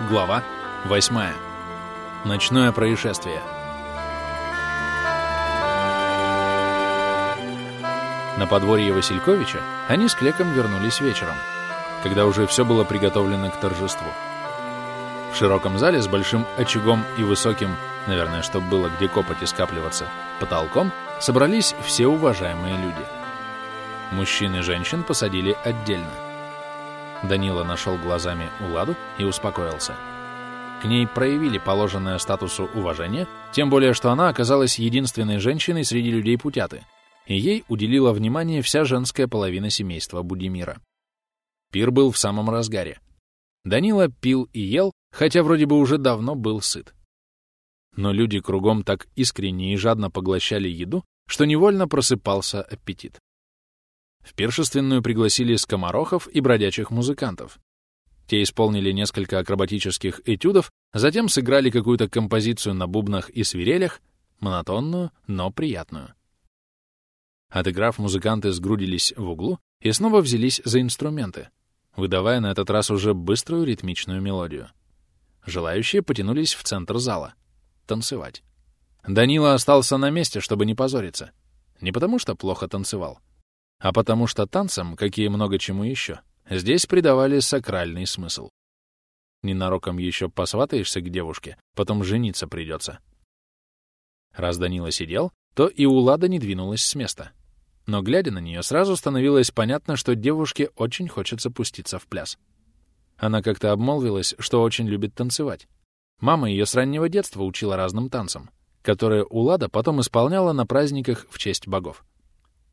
Глава 8. Ночное происшествие. На подворье Васильковича они с Клеком вернулись вечером, когда уже все было приготовлено к торжеству. В широком зале с большим очагом и высоким, наверное, чтобы было где копоть и скапливаться, потолком собрались все уважаемые люди. Мужчин и женщин посадили отдельно. Данила нашел глазами Уладу и успокоился. К ней проявили положенное статусу уважение, тем более, что она оказалась единственной женщиной среди людей Путяты, и ей уделила внимание вся женская половина семейства Будимира. Пир был в самом разгаре. Данила пил и ел, хотя вроде бы уже давно был сыт. Но люди кругом так искренне и жадно поглощали еду, что невольно просыпался аппетит. В пиршественную пригласили скоморохов и бродячих музыкантов. Те исполнили несколько акробатических этюдов, затем сыграли какую-то композицию на бубнах и свирелях, монотонную, но приятную. Отыграв, музыканты сгрудились в углу и снова взялись за инструменты, выдавая на этот раз уже быструю ритмичную мелодию. Желающие потянулись в центр зала. Танцевать. Данила остался на месте, чтобы не позориться. Не потому что плохо танцевал, а потому что танцам, как и много чему еще, здесь придавали сакральный смысл. Ненароком еще посватаешься к девушке, потом жениться придется. Раз Данила сидел, то и Улада не двинулась с места. Но, глядя на нее, сразу становилось понятно, что девушке очень хочется пуститься в пляс. Она как-то обмолвилась, что очень любит танцевать. Мама ее с раннего детства учила разным танцам, которые Улада потом исполняла на праздниках в честь богов.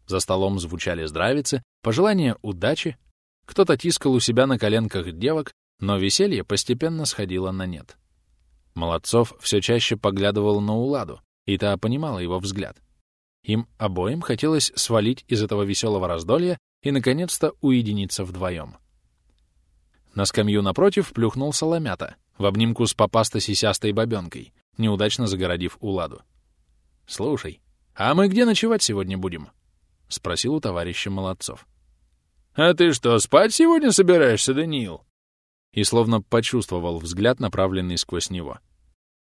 За столом звучали здравицы, пожелания удачи. Кто-то тискал у себя на коленках девок, но веселье постепенно сходило на нет. Молодцов все чаще поглядывал на Уладу, и та понимала его взгляд. Им обоим хотелось свалить из этого веселого раздолья и, наконец-то, уединиться вдвоем. На скамью напротив плюхнул соломята в обнимку с попасто-сисястой бабенкой, неудачно загородив Уладу. «Слушай, а мы где ночевать сегодня будем?» — спросил у товарища Молодцов. «А ты что, спать сегодня собираешься, Даниил?» И словно почувствовал взгляд, направленный сквозь него.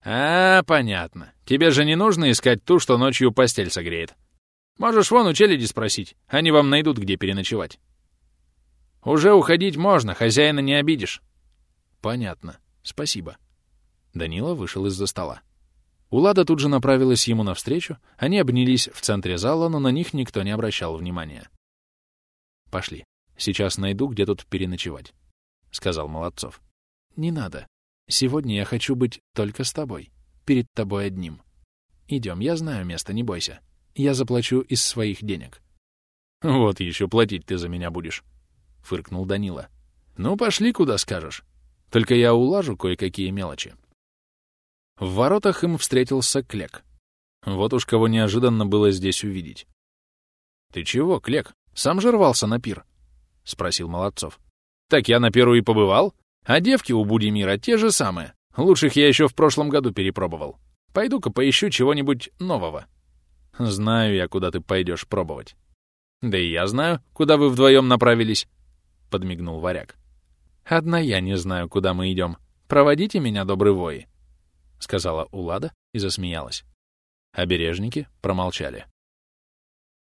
«А, понятно. Тебе же не нужно искать ту, что ночью постель согреет. Можешь вон у челяди спросить, они вам найдут, где переночевать. Уже уходить можно, хозяина не обидишь». «Понятно. Спасибо». Данила вышел из-за стола. Улада тут же направилась ему навстречу, они обнялись в центре зала, но на них никто не обращал внимания. «Пошли. Сейчас найду, где тут переночевать», — сказал Молодцов. «Не надо. Сегодня я хочу быть только с тобой, перед тобой одним. Идем, я знаю место, не бойся. Я заплачу из своих денег». «Вот еще платить ты за меня будешь», — фыркнул Данила. «Ну, пошли, куда скажешь. Только я улажу кое-какие мелочи». В воротах им встретился Клек. Вот уж кого неожиданно было здесь увидеть. «Ты чего, Клек? Сам же рвался на пир?» — спросил Молодцов. «Так я на пиру и побывал. А девки у Будимира те же самые. Лучших я еще в прошлом году перепробовал. Пойду-ка поищу чего-нибудь нового». «Знаю я, куда ты пойдешь пробовать». «Да и я знаю, куда вы вдвоем направились», — подмигнул варяг. «Одна я не знаю, куда мы идем. Проводите меня, добрый вои». — сказала Улада и засмеялась. Обережники промолчали.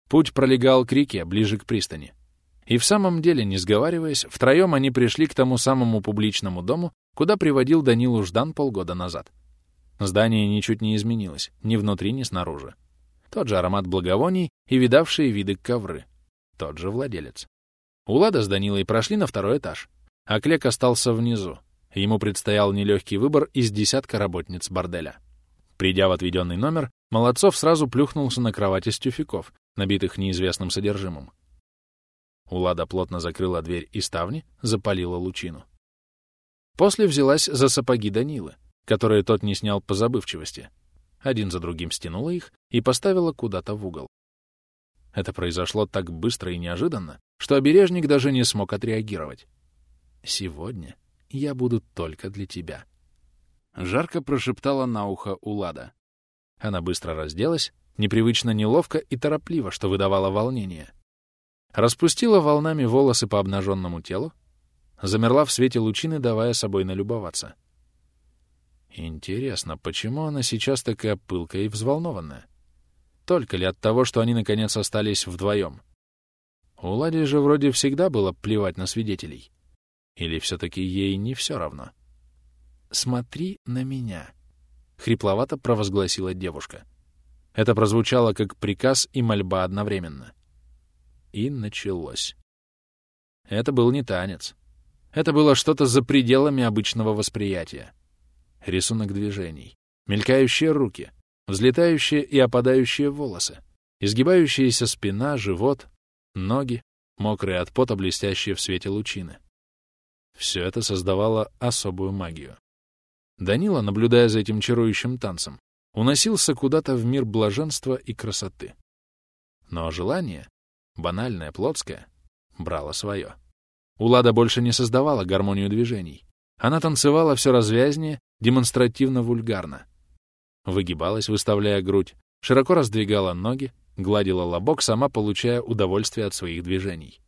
Путь пролегал к реке, ближе к пристани. И в самом деле, не сговариваясь, втроем они пришли к тому самому публичному дому, куда приводил Данилу Ждан полгода назад. Здание ничуть не изменилось, ни внутри, ни снаружи. Тот же аромат благовоний и видавшие виды ковры. Тот же владелец. Улада с Данилой прошли на второй этаж, а Клек остался внизу, Ему предстоял нелегкий выбор из десятка работниц борделя. Придя в отведенный номер, Молодцов сразу плюхнулся на кровати тюфяков, набитых неизвестным содержимым. Улада плотно закрыла дверь и ставни, запалила лучину. После взялась за сапоги Данилы, которые тот не снял по забывчивости. Один за другим стянула их и поставила куда-то в угол. Это произошло так быстро и неожиданно, что обережник даже не смог отреагировать. Сегодня я буду только для тебя». Жарко прошептала на ухо Улада. Она быстро разделась, непривычно неловко и торопливо, что выдавало волнение. Распустила волнами волосы по обнаженному телу, замерла в свете лучины, давая собой налюбоваться. Интересно, почему она сейчас такая пылкая и взволнованная? Только ли от того, что они наконец остались вдвоем? У Лади же вроде всегда было плевать на свидетелей. Или все-таки ей не все равно? «Смотри на меня», — хрипловато провозгласила девушка. Это прозвучало как приказ и мольба одновременно. И началось. Это был не танец. Это было что-то за пределами обычного восприятия. Рисунок движений, мелькающие руки, взлетающие и опадающие волосы, изгибающаяся спина, живот, ноги, мокрые от пота, блестящие в свете лучины. Все это создавало особую магию. Данила, наблюдая за этим чарующим танцем, уносился куда-то в мир блаженства и красоты. Но желание, банальное, плотское, брало свое. Улада больше не создавала гармонию движений. Она танцевала все развязнее, демонстративно-вульгарно. Выгибалась, выставляя грудь, широко раздвигала ноги, гладила лобок, сама получая удовольствие от своих движений.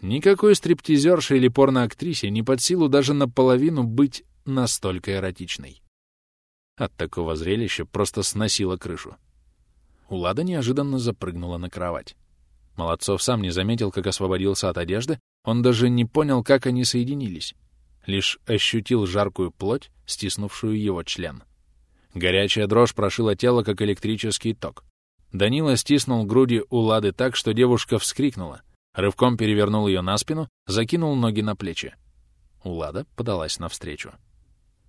Никакой стриптизерше или порноактрисе не под силу даже наполовину быть настолько эротичной. От такого зрелища просто сносила крышу. Улада неожиданно запрыгнула на кровать. Молодцов сам не заметил, как освободился от одежды, он даже не понял, как они соединились. Лишь ощутил жаркую плоть, стиснувшую его член. Горячая дрожь прошила тело, как электрический ток. Данила стиснул груди Улады так, что девушка вскрикнула, рывком перевернул ее на спину, закинул ноги на плечи. Улада подалась навстречу.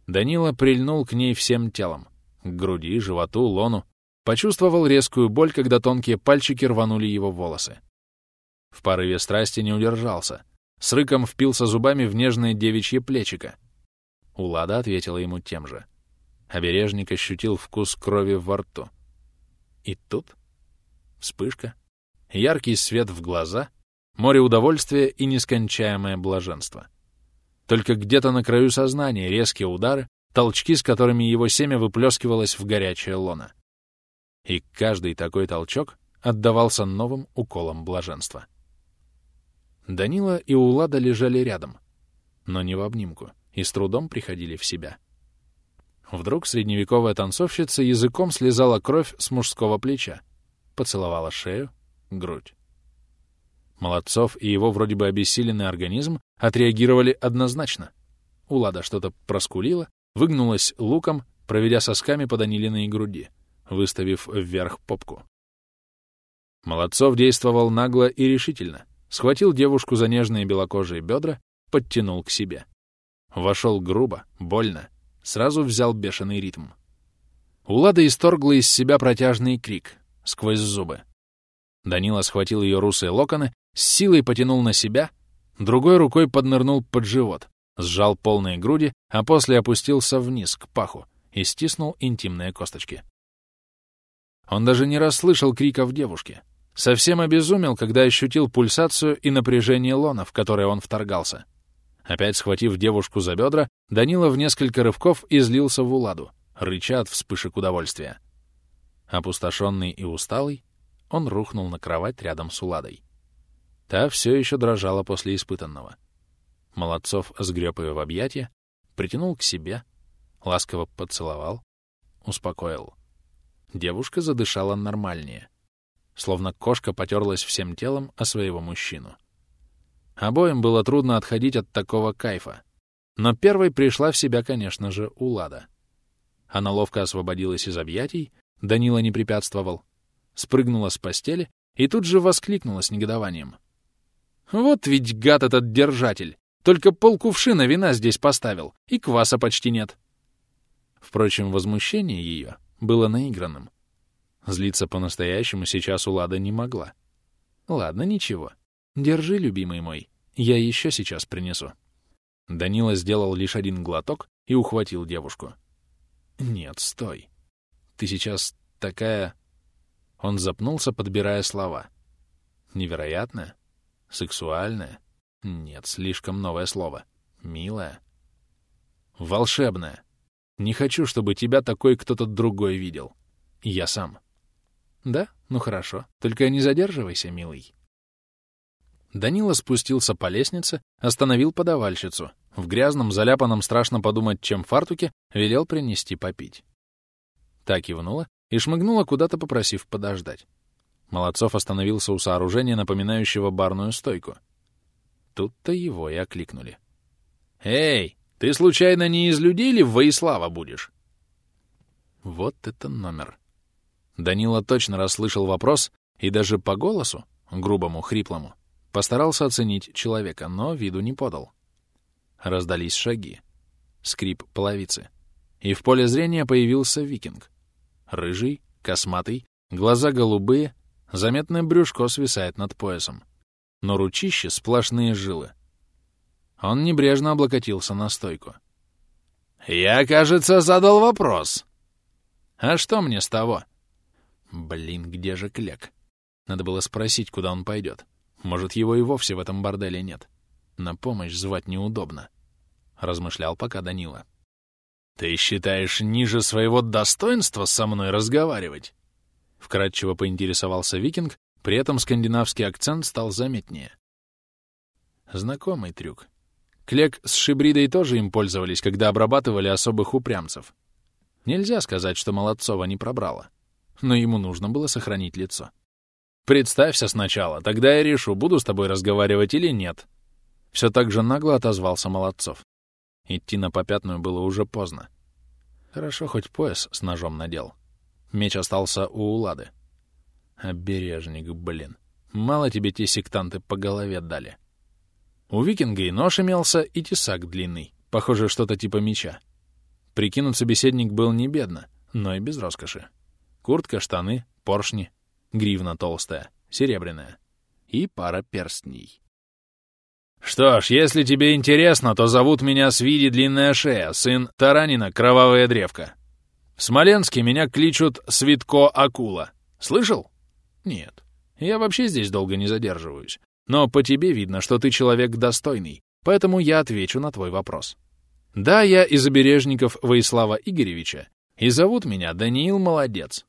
Данила прильнул к ней всем телом. К груди, животу, лону. Почувствовал резкую боль, когда тонкие пальчики рванули его волосы. В порыве страсти не удержался. С рыком впился зубами в нежное девичье плечико. Улада ответила ему тем же. Обережник ощутил вкус крови во рту. И тут вспышка, яркий свет в глаза, море удовольствия и нескончаемое блаженство — только где-то на краю сознания резкие удары, толчки, с которыми его семя выплескивалось в горячее лоно. И каждый такой толчок отдавался новым уколом блаженства. Данила и Улада лежали рядом, но не в обнимку, и с трудом приходили в себя. Вдруг средневековая танцовщица языком слезала кровь с мужского плеча, поцеловала шею, грудь. Молодцов и его вроде бы обессиленный организм отреагировали однозначно. Улада что-то проскулила, выгнулась луком, проведя сосками по Данилиной груди, выставив вверх попку. Молодцов действовал нагло и решительно, схватил девушку за нежные белокожие бедра, подтянул к себе. Вошел грубо, больно, сразу взял бешеный ритм. Улада исторгла из себя протяжный крик сквозь зубы. Данила схватил ее русые локоны с силой потянул на себя, другой рукой поднырнул под живот, сжал полные груди, а после опустился вниз, к паху, и стиснул интимные косточки. Он даже не расслышал криков девушки. Совсем обезумел, когда ощутил пульсацию и напряжение лона, в которое он вторгался. Опять схватив девушку за бедра, Данила в несколько рывков излился в уладу, рыча от вспышек удовольствия. Опустошенный и усталый, он рухнул на кровать рядом с Уладой. Та все еще дрожала после испытанного. Молодцов сгреб ее в объятия, притянул к себе, ласково поцеловал, успокоил. Девушка задышала нормальнее, словно кошка потерлась всем телом о своего мужчину. Обоим было трудно отходить от такого кайфа. Но первой пришла в себя, конечно же, Улада. Она ловко освободилась из объятий, Данила не препятствовал, спрыгнула с постели и тут же воскликнула с негодованием. Вот ведь гад этот держатель. Только полкувшина вина здесь поставил, и кваса почти нет. Впрочем, возмущение ее было наигранным. Злиться по-настоящему сейчас Улада не могла. Ладно, ничего. Держи, любимый мой, я еще сейчас принесу. Данила сделал лишь один глоток и ухватил девушку. Нет, стой. Ты сейчас такая... Он запнулся, подбирая слова. Невероятная? Сексуальная? Нет, слишком новое слово. Милая? Волшебная. Не хочу, чтобы тебя такой кто-то другой видел. Я сам. Да? Ну хорошо. Только не задерживайся, милый. Данила спустился по лестнице, остановил подавальщицу, в грязном, заляпанном, страшно подумать, чем фартуке, велел принести попить. Так кивнула и шмыгнула куда-то, попросив подождать. Молодцов остановился у сооружения, напоминающего барную стойку. Тут-то его и окликнули. «Эй, ты случайно не из людей ли в Воислава будешь?» Вот это номер. Данила точно расслышал вопрос и даже по голосу, грубому, хриплому, постарался оценить человека, но виду не подал. Раздались шаги. Скрип половицы. И в поле зрения появился викинг. Рыжий, косматый, глаза голубые, заметное брюшко свисает над поясом. Но ручище — сплошные жилы. Он небрежно облокотился на стойку. «Я, кажется, задал вопрос». «А что мне с того?» «Блин, где же Клек?» Надо было спросить, куда он пойдет. Может, его и вовсе в этом борделе нет. На помощь звать неудобно. Размышлял пока Данила. «Ты считаешь ниже своего достоинства со мной разговаривать?» Вкратчиво поинтересовался викинг, при этом скандинавский акцент стал заметнее. Знакомый трюк. Клек с Шибридой тоже им пользовались, когда обрабатывали особых упрямцев. Нельзя сказать, что Молодцова не пробрала. Но ему нужно было сохранить лицо. «Представься сначала, тогда я решу, буду с тобой разговаривать или нет», все так же нагло отозвался Молодцов. Идти на попятную было уже поздно. Хорошо, хоть пояс с ножом надел. Меч остался у Улады. Обережник, блин. Мало тебе те сектанты по голове дали. У викинга и нож имелся, и тесак длинный, похоже, что-то типа меча. Прикинут собеседник был не бедно, но и без роскоши. Куртка, штаны, поршни, гривна толстая, серебряная и пара перстней. «Что ж, если тебе интересно, то зовут меня Свиди Длинная Шея, сын Таранина Кровавая Древка. В Смоленске меня кличут Свитко Акула. Слышал? Нет. Я вообще здесь долго не задерживаюсь. Но по тебе видно, что ты человек достойный, поэтому я отвечу на твой вопрос. Да, я из обережников Воислава Игоревича, и зовут меня Даниил Молодец.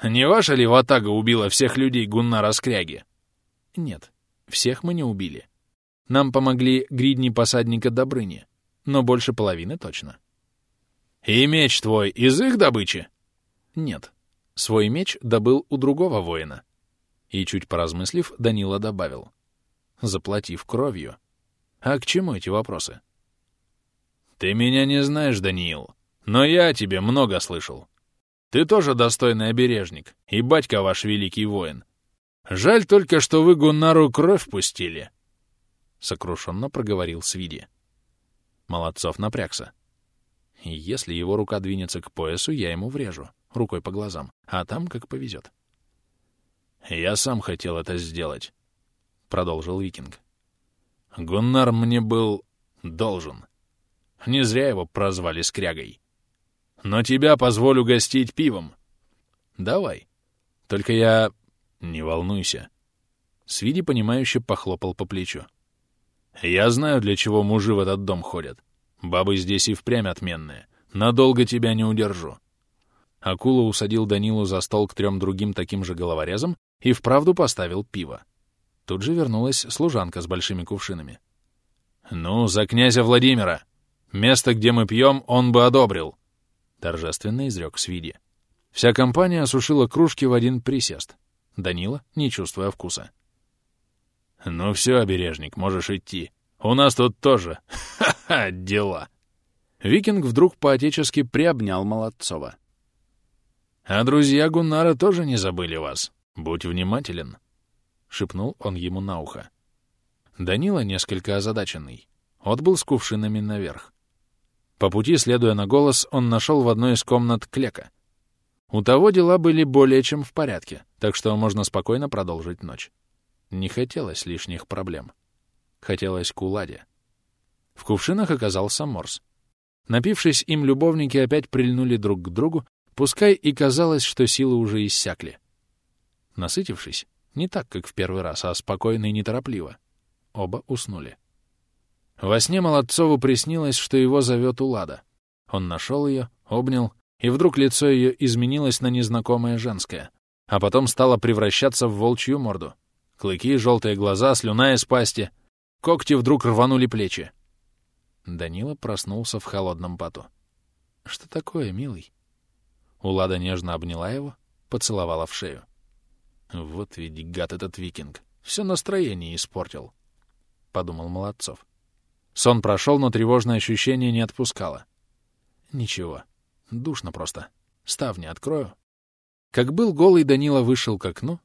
Не ваша ли ватага убила всех людей Гуннара Скряги? Нет, всех мы не убили. Нам помогли гридни посадника Добрыни, но больше половины точно. «И меч твой из их добычи?» «Нет. Свой меч добыл у другого воина». И, чуть поразмыслив, Данила добавил. «Заплатив кровью». «А к чему эти вопросы?» «Ты меня не знаешь, Даниил, но я о тебе много слышал. Ты тоже достойный обережник, и батька ваш великий воин. Жаль только, что вы Гуннару кровь пустили. — сокрушенно проговорил Свиди. Молодцов напрягся. Если его рука двинется к поясу, я ему врежу, рукой по глазам, а там как повезет. «Я сам хотел это сделать», — продолжил Викинг. «Гуннар мне был должен. Не зря его прозвали Скрягой. Но тебя позволю гостить пивом. Давай. Только я... Не волнуйся». Свиди, понимающе похлопал по плечу. Я знаю, для чего мужи в этот дом ходят. Бабы здесь и впрямь отменные. Надолго тебя не удержу. Акула усадил Данилу за стол к трем другим таким же головорезам и вправду поставил пиво. Тут же вернулась служанка с большими кувшинами. «Ну, за князя Владимира! Место, где мы пьем, он бы одобрил!» Торжественно изрек Свиди. Вся компания осушила кружки в один присест. Данила, не чувствуя вкуса. «Ну все, обережник, можешь идти. У нас тут тоже, ха-ха, дела». Викинг вдруг поотечески приобнял Молодцова. «А друзья Гуннара тоже не забыли вас. Будь внимателен», — шепнул он ему на ухо. Данила, несколько озадаченный, отбыл с кувшинами наверх. По пути, следуя на голос, он нашел в одной из комнат Клека. У того дела были более чем в порядке, так что можно спокойно продолжить ночь. Не хотелось лишних проблем. Хотелось куладе. В кувшинах оказался морс. Напившись им, любовники опять прильнули друг к другу, пускай и казалось, что силы уже иссякли. Насытившись, не так, как в первый раз, а спокойно и неторопливо, оба уснули. Во сне Молодцову приснилось, что его зовет Улада. Он нашел ее, обнял, и вдруг лицо ее изменилось на незнакомое женское, а потом стало превращаться в волчью морду. Клыки, желтые глаза, слюна из пасти. Когти вдруг рванули плечи. Данила проснулся в холодном поту. «Что такое, милый?» Улада нежно обняла его, поцеловала в шею. «Вот ведь гад этот викинг. Все настроение испортил», — подумал Молодцов. Сон прошел, но тревожное ощущение не отпускало. «Ничего. Душно просто. Ставни открою». Как был голый, Данила вышел к окну,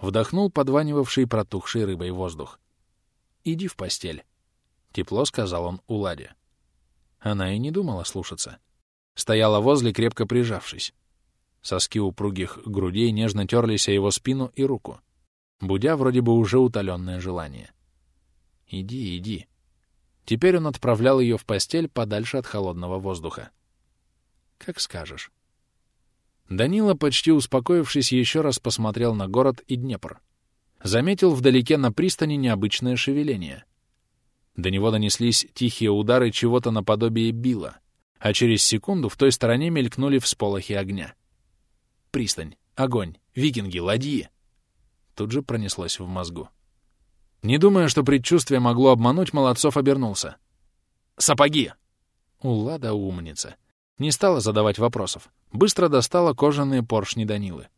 вдохнул подванивавший протухшей рыбой воздух. «Иди в постель», — тепло сказал он Уладе. Она и не думала слушаться. Стояла возле, крепко прижавшись. Соски упругих грудей нежно терлись о его спину и руку, будя вроде бы уже утоленное желание. «Иди, иди». Теперь он отправлял ее в постель подальше от холодного воздуха. «Как скажешь». Данила, почти успокоившись, еще раз посмотрел на город и Днепр. Заметил вдалеке на пристани необычное шевеление. До него донеслись тихие удары чего-то наподобие била, а через секунду в той стороне мелькнули всполохи огня. Пристань, огонь, викинги, ладьи. Тут же пронеслось в мозгу. Не думая, что предчувствие могло обмануть, Молодцов обернулся. «Сапоги!» Улада умница. Не стала задавать вопросов. Быстро достала кожаные поршни Данилы.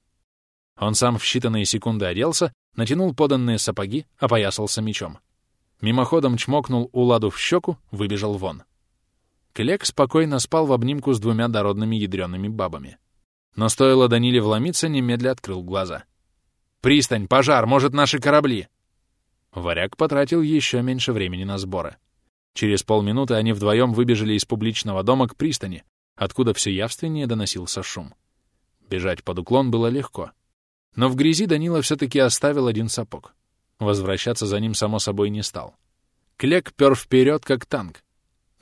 Он сам в считанные секунды оделся, натянул поданные сапоги, опоясался мечом. Мимоходом чмокнул Уладу в щеку, выбежал вон. Клек спокойно спал в обнимку с двумя дородными ядреными бабами. Но стоило Даниле вломиться, немедля открыл глаза. «Пристань! Пожар! Может, наши корабли!» Варяг потратил еще меньше времени на сборы. Через полминуты они вдвоем выбежали из публичного дома к пристани, откуда все явственнее доносился шум. Бежать под уклон было легко. Но в грязи Данила все-таки оставил один сапог. Возвращаться за ним, само собой, не стал. Клек пер вперед, как танк.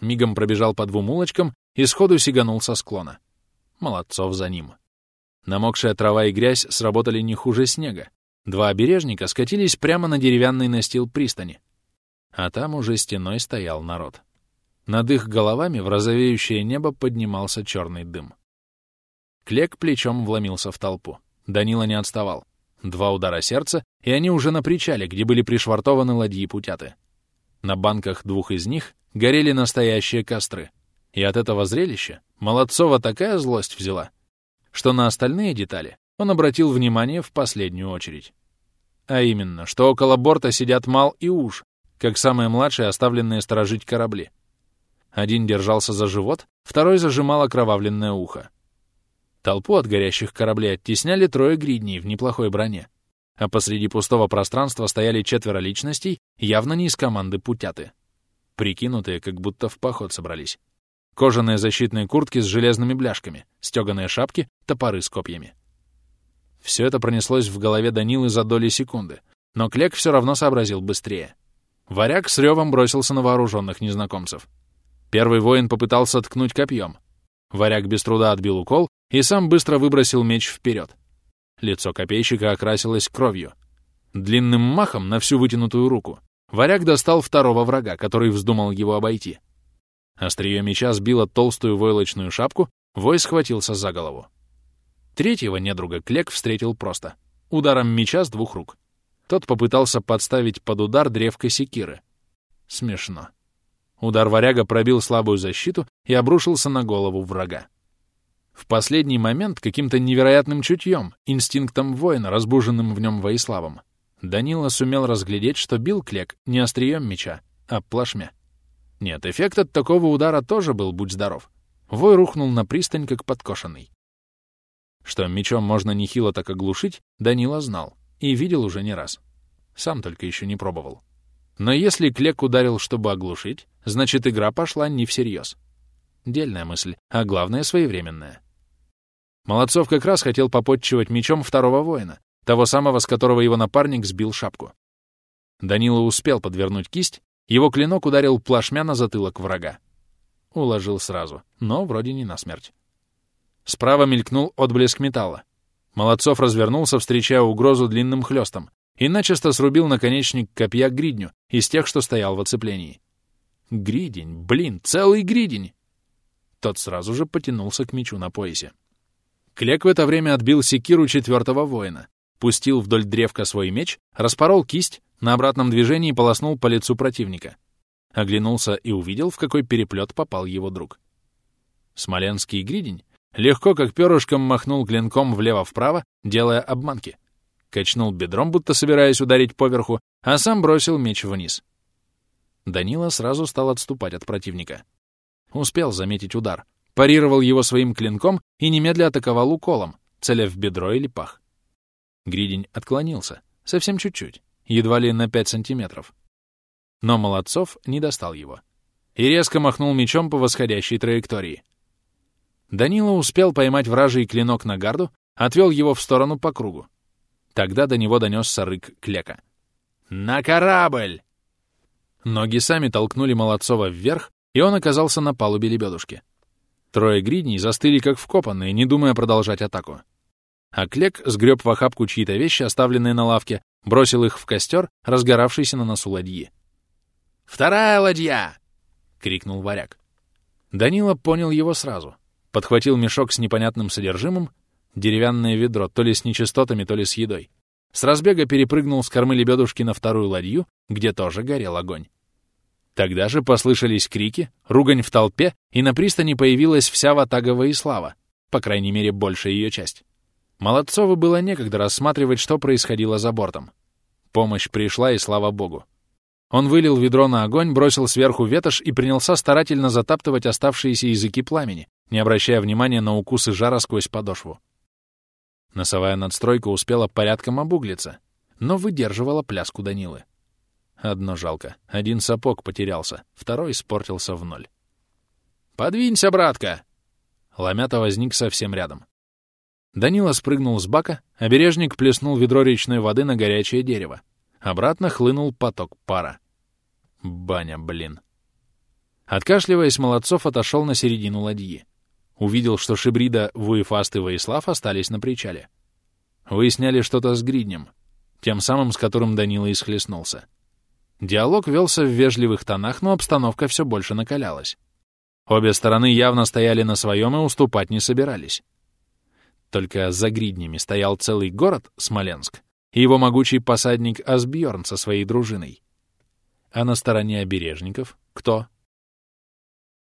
Мигом пробежал по двум улочкам и сходу сиганул со склона. Молодцов за ним. Намокшая трава и грязь сработали не хуже снега. Два обережника скатились прямо на деревянный настил пристани. А там уже стеной стоял народ. Над их головами в розовеющее небо поднимался черный дым. Клек плечом вломился в толпу. Данила не отставал. Два удара сердца, и они уже на причале, где были пришвартованы ладьи путяты. На банках двух из них горели настоящие костры. И от этого зрелища Молодцова такая злость взяла, что на остальные детали он обратил внимание в последнюю очередь. А именно, что около борта сидят Мал и Уж, как самые младшие оставленные сторожить корабли. Один держался за живот, второй зажимал окровавленное ухо. Толпу от горящих кораблей оттесняли трое гридней в неплохой броне, а посреди пустого пространства стояли четверо личностей, явно не из команды путяты. Прикинутые, как будто в поход собрались. Кожаные защитные куртки с железными бляшками, стеганые шапки, топоры с копьями. Все это пронеслось в голове Данилы за доли секунды, но Клек все равно сообразил быстрее. Варяг с ревом бросился на вооруженных незнакомцев. Первый воин попытался ткнуть копьем. Варяг без труда отбил укол и сам быстро выбросил меч вперед. Лицо копейщика окрасилось кровью. Длинным махом на всю вытянутую руку варяг достал второго врага, который вздумал его обойти. Острие меча сбило толстую войлочную шапку, вой схватился за голову. Третьего недруга Клек встретил просто. Ударом меча с двух рук. Тот попытался подставить под удар древко секиры. Смешно. Удар варяга пробил слабую защиту и обрушился на голову врага. В последний момент каким-то невероятным чутьем, инстинктом воина, разбуженным в нем Воиславом, Данила сумел разглядеть, что бил Клек не острием меча, а плашмя. Нет, эффект от такого удара тоже был, будь здоров. Вой рухнул на пристань, как подкошенный. Что мечом можно нехило так оглушить, Данила знал и видел уже не раз. Сам только еще не пробовал. Но если Клек ударил, чтобы оглушить, значит, игра пошла не всерьез. Дельная мысль, а главное — своевременная. Молодцов как раз хотел попотчевать мечом второго воина, того самого, с которого его напарник сбил шапку. Данила успел подвернуть кисть, его клинок ударил плашмя на затылок врага. Уложил сразу, но вроде не насмерть. Справа мелькнул отблеск металла. Молодцов развернулся, встречая угрозу длинным хлестом, и начисто срубил наконечник копья гридню из тех, что стоял в оцеплении. Гридень, блин, целый гридень! Тот сразу же потянулся к мечу на поясе. Клек в это время отбил секиру четвертого воина, пустил вдоль древка свой меч, распорол кисть, на обратном движении полоснул по лицу противника. оглянулся и увидел, в какой переплет попал его друг. Смоленский гридень легко, как перышком, махнул клинком влево-вправо, делая обманки. Качнул бедром, будто собираясь ударить поверху, а сам бросил меч вниз. Данила сразу стал отступать от противника. Успел заметить удар, парировал его своим клинком и немедля атаковал уколом, целя в бедро или пах. Гридень отклонился, совсем чуть-чуть, едва ли на 5 сантиметров. Но Молодцов не достал его. И резко махнул мечом по восходящей траектории. Данила успел поймать вражий клинок на гарду, отвел его в сторону по кругу. Тогда до него донесся рык Клека. «На корабль!» Ноги сами толкнули Молодцова вверх, и он оказался на палубе лебедушки. Трое гридней застыли как вкопанные, не думая продолжать атаку. А Клек сгреб в охапку чьи-то вещи, оставленные на лавке, бросил их в костер, разгоравшийся на носу ладьи. «Вторая ладья!» — крикнул варяг. Данила понял его сразу. Подхватил мешок с непонятным содержимым, деревянное ведро, то ли с нечистотами, то ли с едой. С разбега перепрыгнул с кормы лебедушки на вторую ладью, где тоже горел огонь. Тогда же послышались крики, ругань в толпе, и на пристани появилась вся ватага Воислава, по крайней мере, большая ее часть. Молодцову было некогда рассматривать, что происходило за бортом. Помощь пришла, и слава богу. Он вылил ведро на огонь, бросил сверху ветошь и принялся старательно затаптывать оставшиеся языки пламени, не обращая внимания на укусы жара сквозь подошву. Носовая надстройка успела порядком обуглиться, но выдерживала пляску Данилы. Одно жалко. Один сапог потерялся, второй испортился в ноль. «Подвинься, братка!» Ломята возник совсем рядом. Данила спрыгнул с бака, а бережник плеснул ведро речной воды на горячее дерево. Обратно хлынул поток пара. Баня, блин. Откашливаясь, Молодцов отошел на середину ладьи. Увидел, что Шибрида, Вуефаст и Воислав остались на причале. Выясняли что-то с Гриднем, тем самым, с которым Данила исхлестнулся. Диалог велся в вежливых тонах, но обстановка все больше накалялась. Обе стороны явно стояли на своем и уступать не собирались. Только за гриднями стоял целый город, Смоленск, и его могучий посадник Асбьорн со своей дружиной. А на стороне обережников кто?